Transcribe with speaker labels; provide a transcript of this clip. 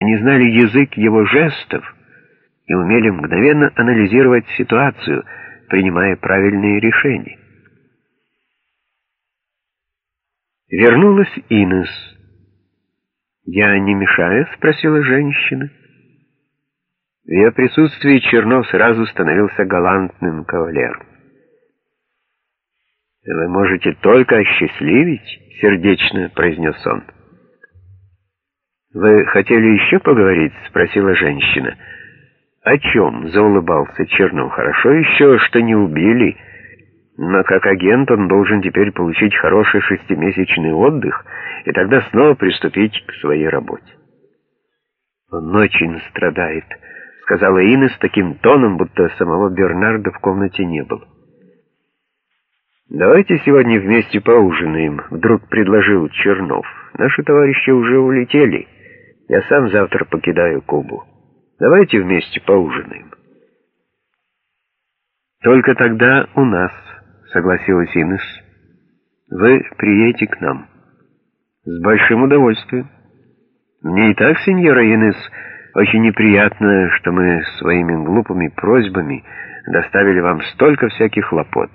Speaker 1: Они знали язык его жестов и умели мгновенно анализировать ситуацию, принимая правильные решения. Вернулась Инес. «Я не мешаю?» — спросила женщина. В ее присутствии Чернов сразу становился галантным кавалером. «Вы можете только осчастливить», — сердечно произнес он. «Вы хотели еще поговорить?» — спросила женщина. «О чем?» — заулыбался Чернов. «Хорошо еще, что не убили». Но как агент он должен теперь получить хороший шестимесячный отдых и тогда снова приступить к своей работе. «Он очень страдает», — сказала Инна с таким тоном, будто самого Бернарда в комнате не было. «Давайте сегодня вместе поужинаем», — вдруг предложил Чернов. «Наши товарищи уже улетели. Я сам завтра покидаю Кубу. Давайте вместе поужинаем». «Только тогда у нас», — согласилась Инес. «Вы приедете к нам». «С большим удовольствием. Мне и так, сеньора Инес, очень неприятно, что мы своими глупыми просьбами доставили вам столько всяких хлопот».